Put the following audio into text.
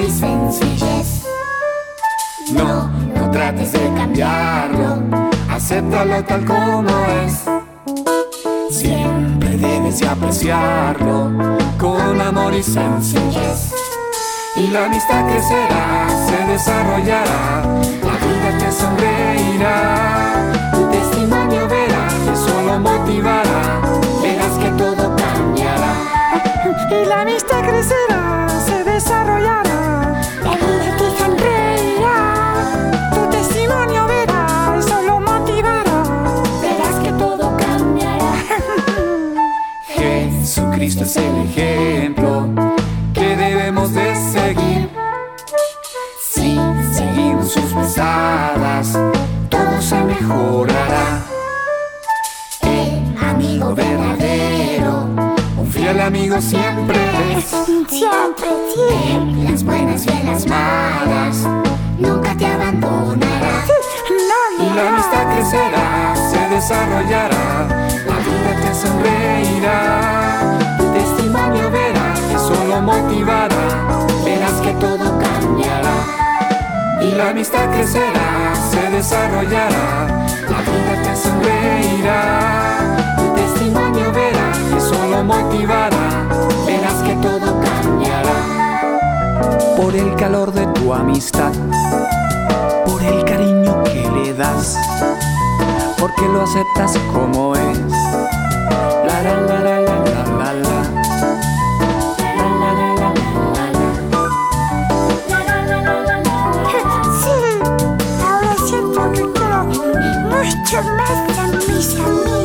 y sencillez. No, no trates de cambiarlo, acéptalo tal como es. Siempre debes de apreciarlo con amor y sencillez. Y la amistad crecerá, se desarrollará, la vida te sonreirá. Tu testimonio verás, eso lo motivará, verás que todo cambiará. Y la amistad crecerá, Jesucristo es el ejemplo que debemos de seguir. Si seguimos sus pisadas, todo se mejorará. El amigo verdadero, un fiel amigo siempre es. Siempre, siempre. En las buenas y en las malas, nunca te abandonará. Y la amistad crecerá, se desarrollará, la vida te sonreirá. La amistad crecerá, se desarrollará, la vida te sonreirá. Tu testimonio verás, eso lo motivará, verás que todo cambiará. Por el calor de tu amistad, por el cariño que le das, porque lo aceptas como es to love them, me.